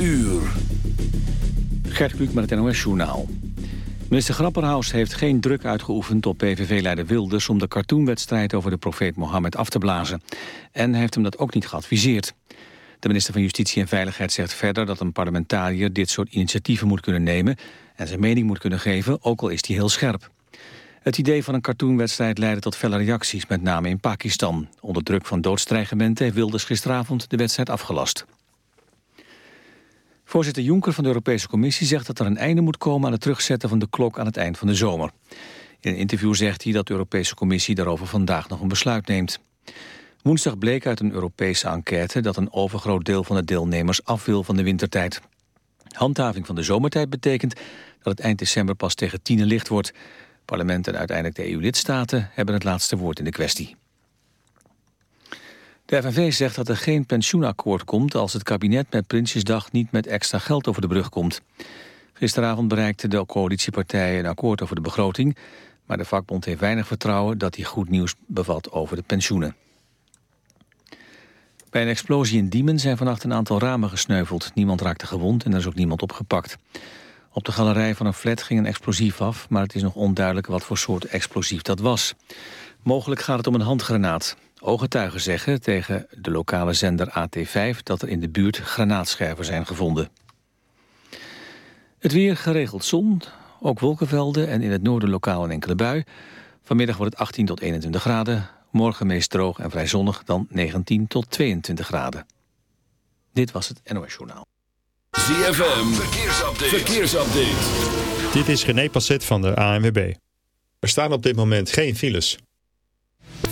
uur. Gert Kluk met het NOS-journaal. Minister Grapperhaus heeft geen druk uitgeoefend op PVV-leider Wilders... om de cartoonwedstrijd over de profeet Mohammed af te blazen. En heeft hem dat ook niet geadviseerd. De minister van Justitie en Veiligheid zegt verder dat een parlementariër... dit soort initiatieven moet kunnen nemen en zijn mening moet kunnen geven... ook al is hij heel scherp. Het idee van een cartoonwedstrijd leidde tot felle reacties, met name in Pakistan. Onder druk van doodstrijgementen heeft Wilders gisteravond de wedstrijd afgelast. Voorzitter Juncker van de Europese Commissie zegt dat er een einde moet komen aan het terugzetten van de klok aan het eind van de zomer. In een interview zegt hij dat de Europese Commissie daarover vandaag nog een besluit neemt. Woensdag bleek uit een Europese enquête dat een overgroot deel van de deelnemers af wil van de wintertijd. Handhaving van de zomertijd betekent dat het eind december pas tegen tienen licht wordt. Parlement en uiteindelijk de EU-lidstaten hebben het laatste woord in de kwestie. De FNV zegt dat er geen pensioenakkoord komt als het kabinet met Prinsjesdag niet met extra geld over de brug komt. Gisteravond bereikten de coalitiepartijen een akkoord over de begroting, maar de vakbond heeft weinig vertrouwen dat hij goed nieuws bevat over de pensioenen. Bij een explosie in Diemen zijn vannacht een aantal ramen gesneuveld. Niemand raakte gewond en er is ook niemand opgepakt. Op de galerij van een flat ging een explosief af... maar het is nog onduidelijk wat voor soort explosief dat was. Mogelijk gaat het om een handgranaat. Ooggetuigen zeggen tegen de lokale zender AT5... dat er in de buurt granaatscherven zijn gevonden. Het weer geregeld zon, ook wolkenvelden... en in het noorden lokaal een enkele bui. Vanmiddag wordt het 18 tot 21 graden. Morgen meest droog en vrij zonnig, dan 19 tot 22 graden. Dit was het NOS Journaal. ZFM, verkeersupdate. verkeersupdate. Dit is René Passet van de ANWB. Er staan op dit moment geen files.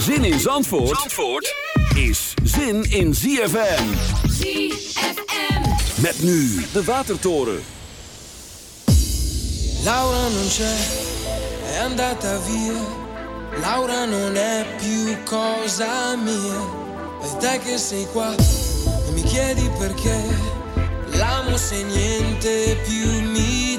Zin in Zandvoort, Zandvoort is zin in ZFM. ZFM. Met nu de Watertoren. Laura non c'è, è andata via. Laura non è più cosa mia. E te che sei qua e mi chiedi perché. L'amo se niente più mi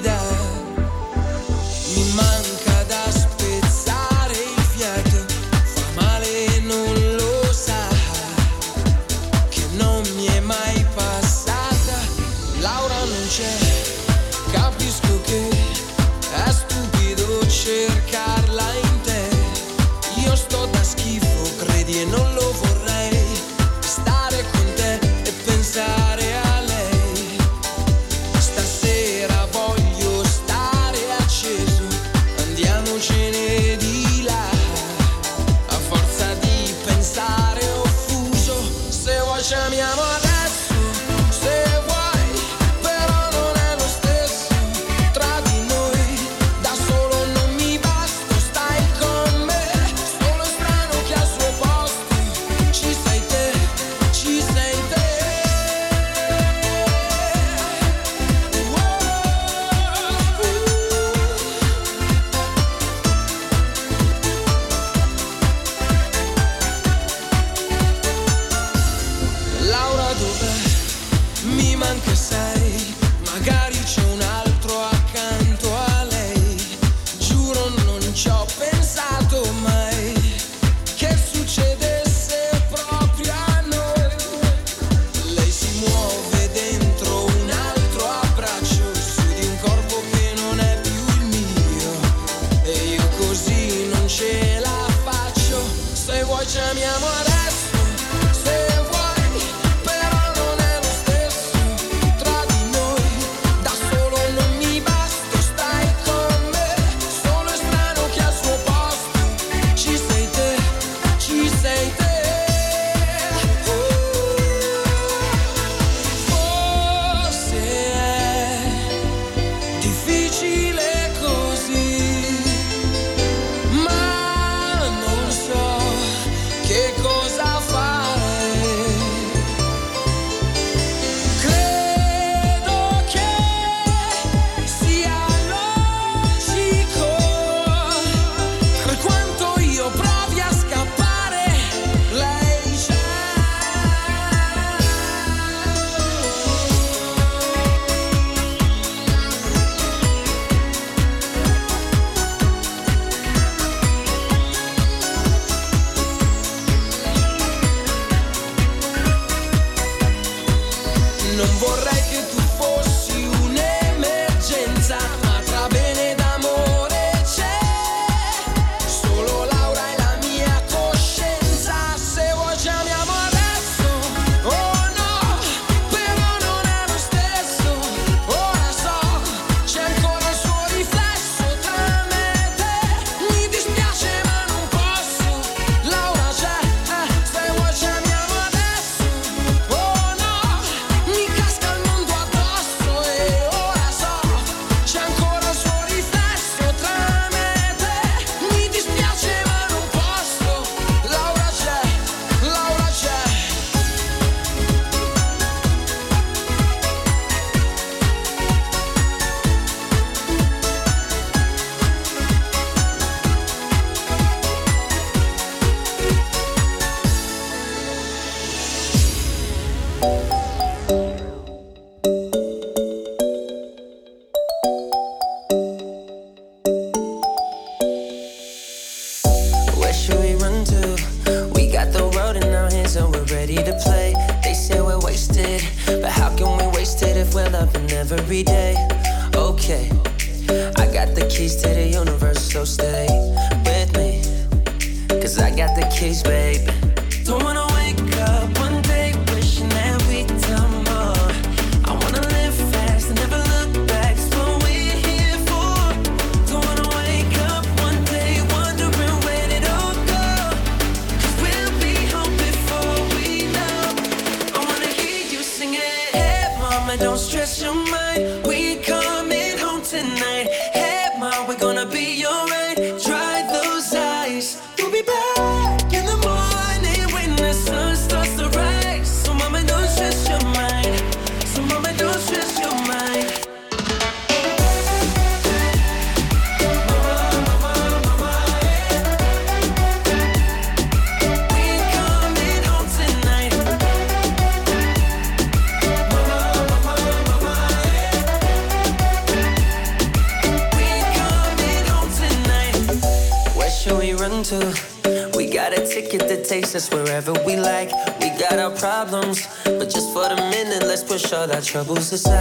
troubles aside.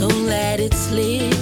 Don't let it slip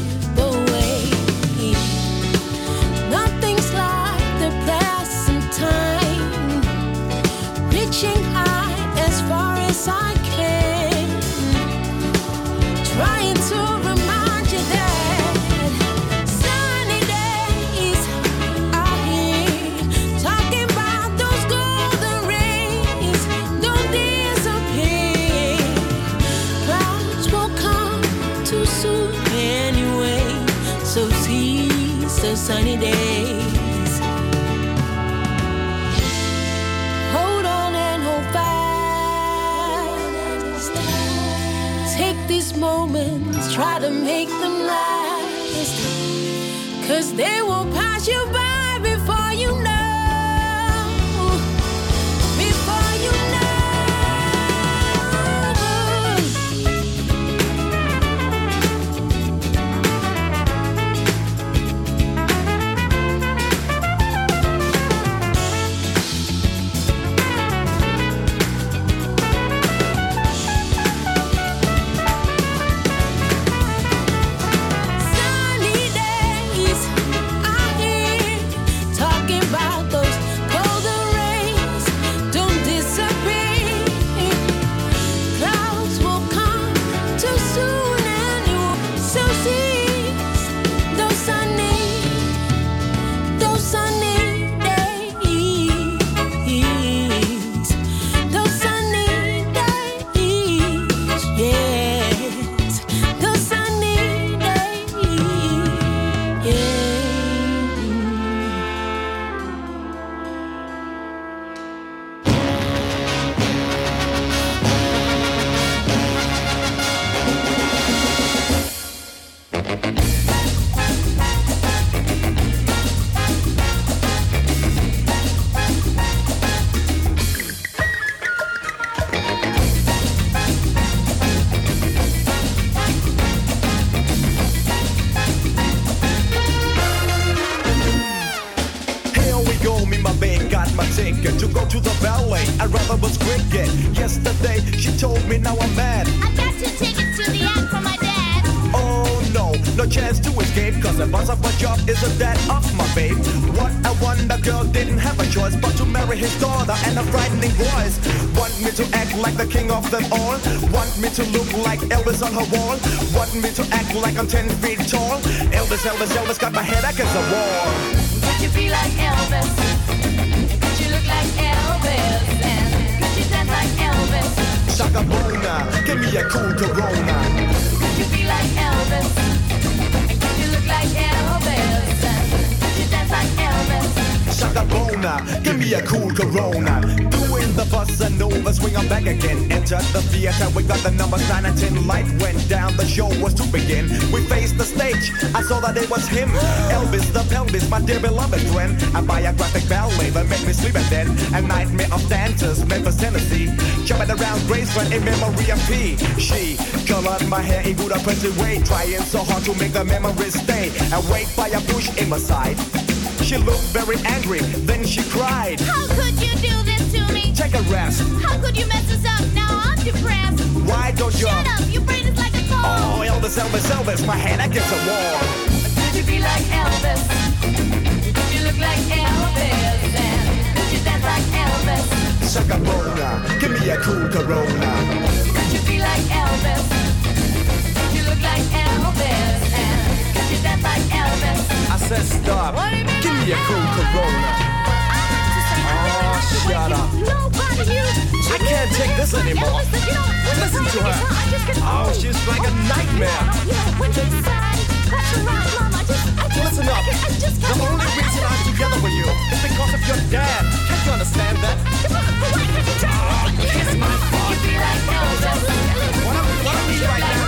try to make them last. Cause they Elvis, Elvis, got my head against the wall. Could you be like Elvis? Could you look like Elvis? And could you dance like Elvis? Shaka Bona, give me a cool Corona. Could you be like Elvis? Could you look like Elvis? And could you dance like Elvis? Shaka Bona, give me a cool Corona. Doing the bossa nova, swing on back again. Enter the theater, we got the number 9 and 10. Light went down, the show was to begin. We faced the stage, I saw that it was him. Elvis the pelvis, my dear beloved friend. A biographic ballet that made me sleep and then a nightmare of dancers, Memphis, Tennessee. Jumping around Graceland in memory of P. She colored my hair in good oppressive way, trying so hard to make the memories stay. And wait by a bush in my side. She looked very angry, then she cried. How could you do this to me? Take a rest. How could you mess us up? Now I'm. Why don't you? Shut up, your brain is like a Oh, Elvis, Elvis, Elvis, my hand against the wall. Could you be like Elvis? Could you look like Elvis? And could you dance like Elvis? Sugar Bona, give me a cool Corona. Could you be like Elvis? Could you look like Elvis? And could you dance like Elvis? I said stop. Give me a cool Corona. Oh, shut up. I can't take this anymore. Listen to her. Oh, she's like a nightmare. Listen up. The only reason I'm together with you is because of your dad. Can't you understand that? Oh, kiss my butt. What I, what I need right now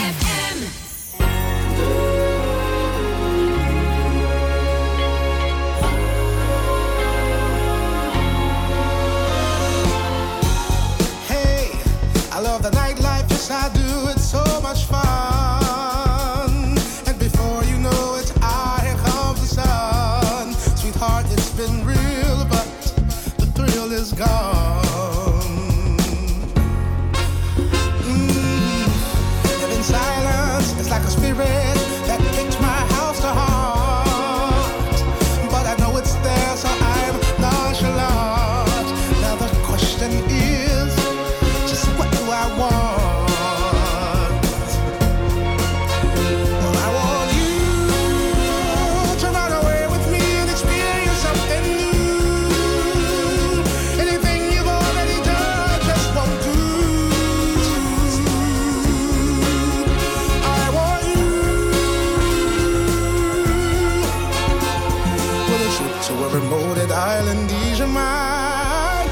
to a remote island Asian mine.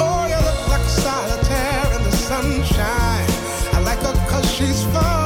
Oh, you look like solitaire in the sunshine. I like her cause she's fun.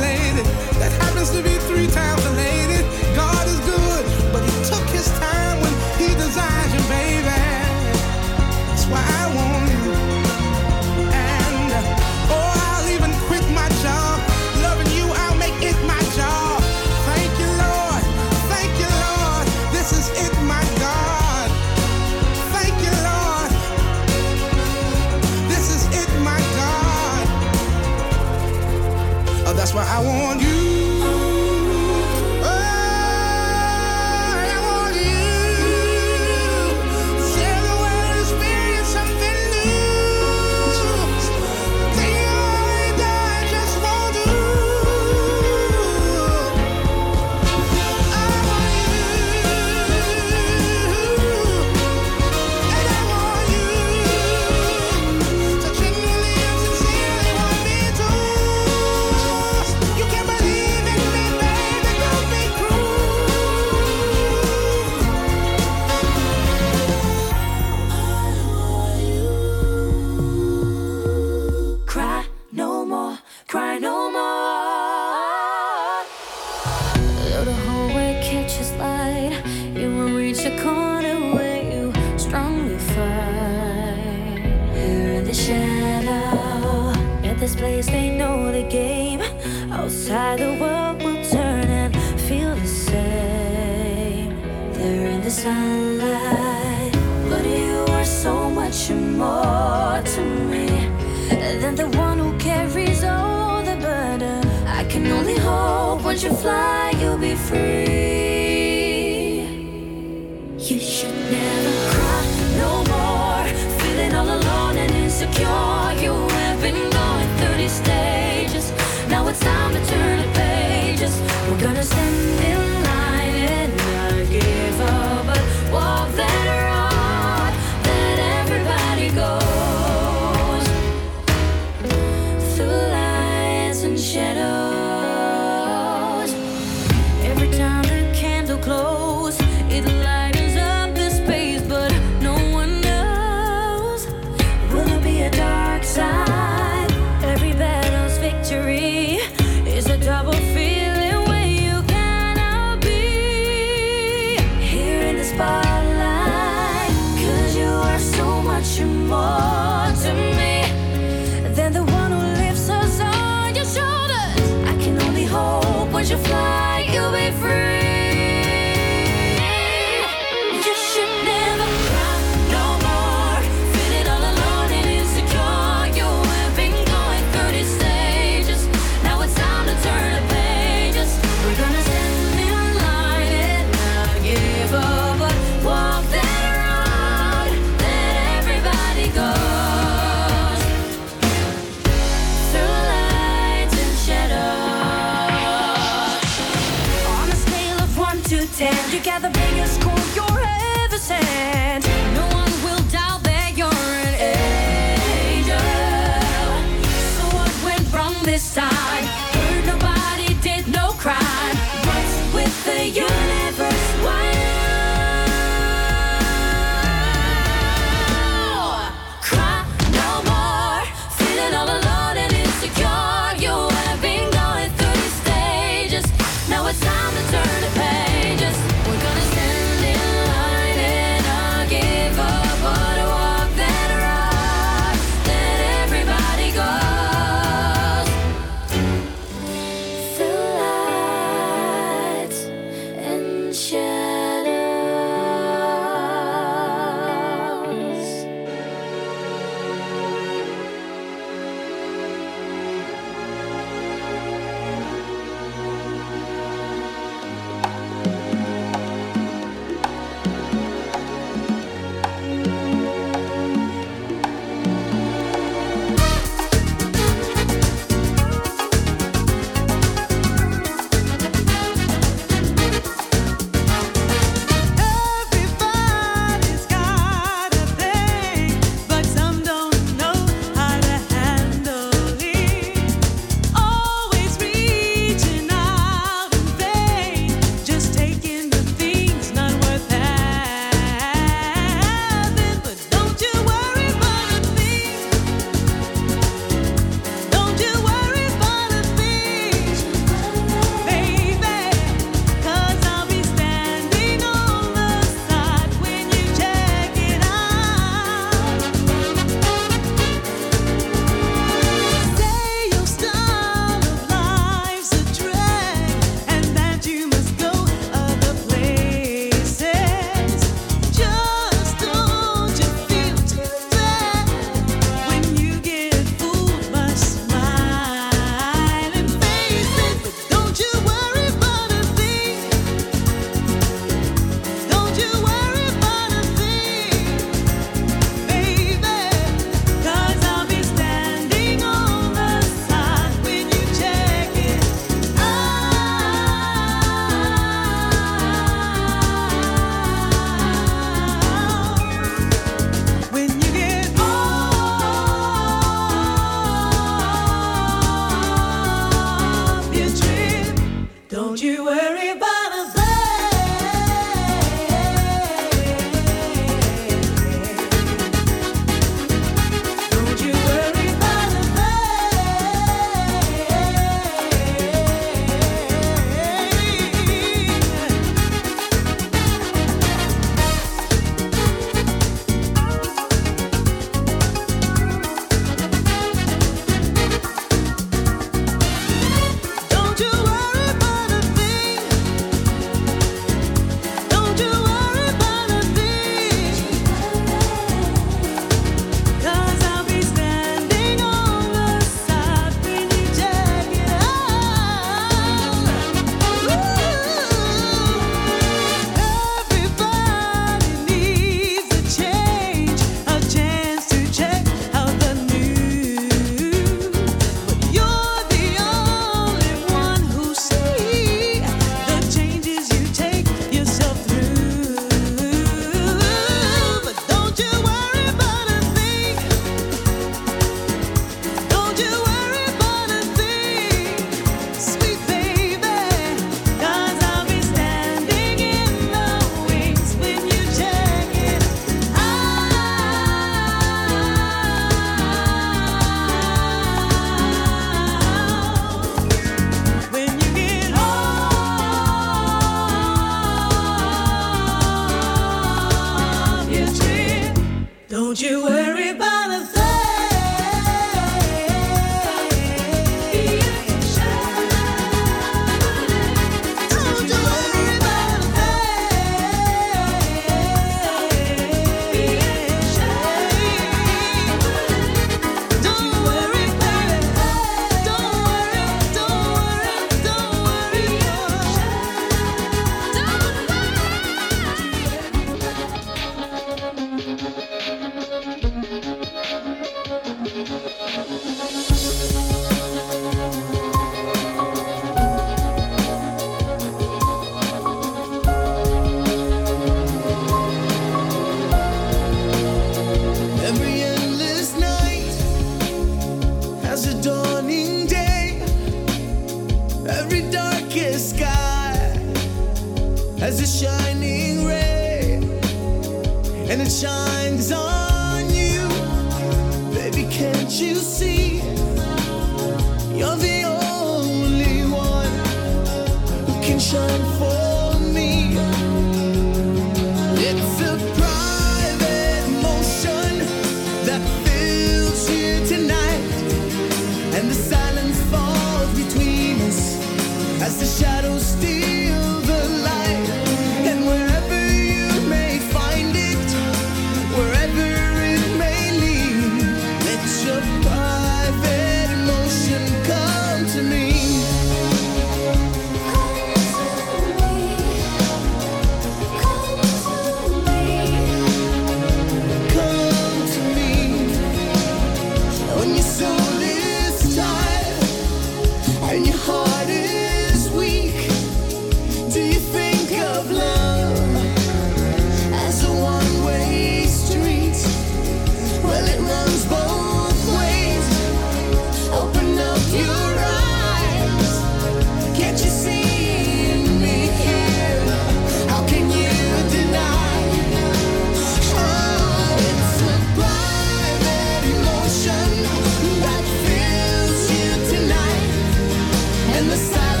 And the silence